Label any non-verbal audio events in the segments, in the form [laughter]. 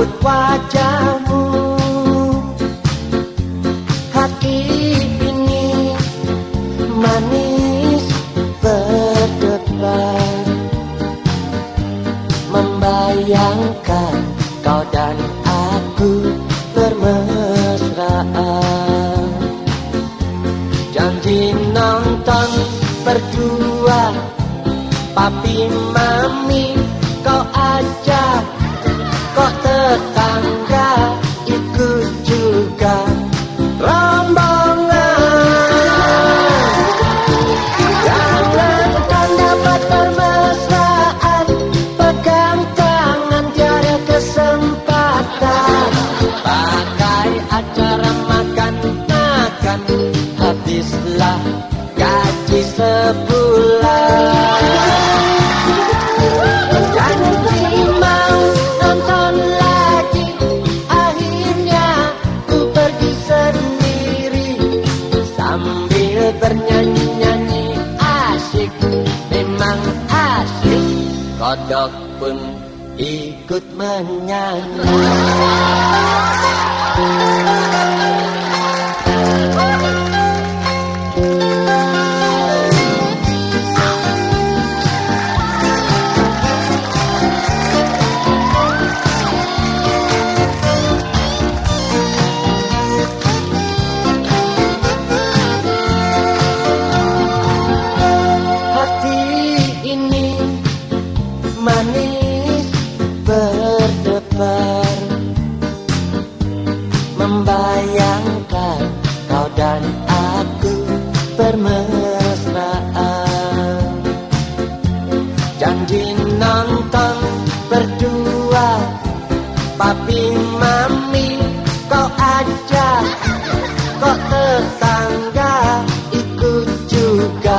raut wajahmu. Hati ini manis berdebar. Membayangkan kau dan aku bermesraan. Janji nonton berdua Papi mami kau ajak Kok tetangga ikut juga Rombongan. Jangan kan dapat permesraan Pegang tangan tiada kesempatan. Pakai acara makan-makan Habislah gaji sebulan bernyanyi-nyanyi asyik Memang asyik. Kodok pun ikut menyanyi [laughs] Membayangkan kau dan aku bermesraan. Janji nonton berdua Papi mami kau ajak Kok tetangga ikut juga.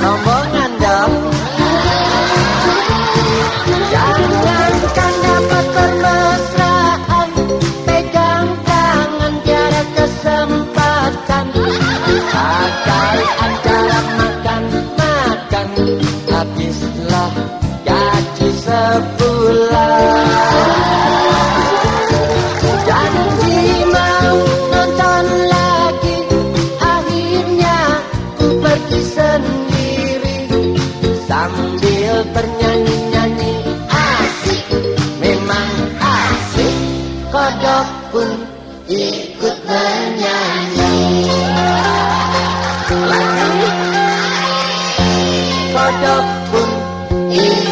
Rombongan Kodok pun ikut menyanyi. Lagi Kodok pun ikut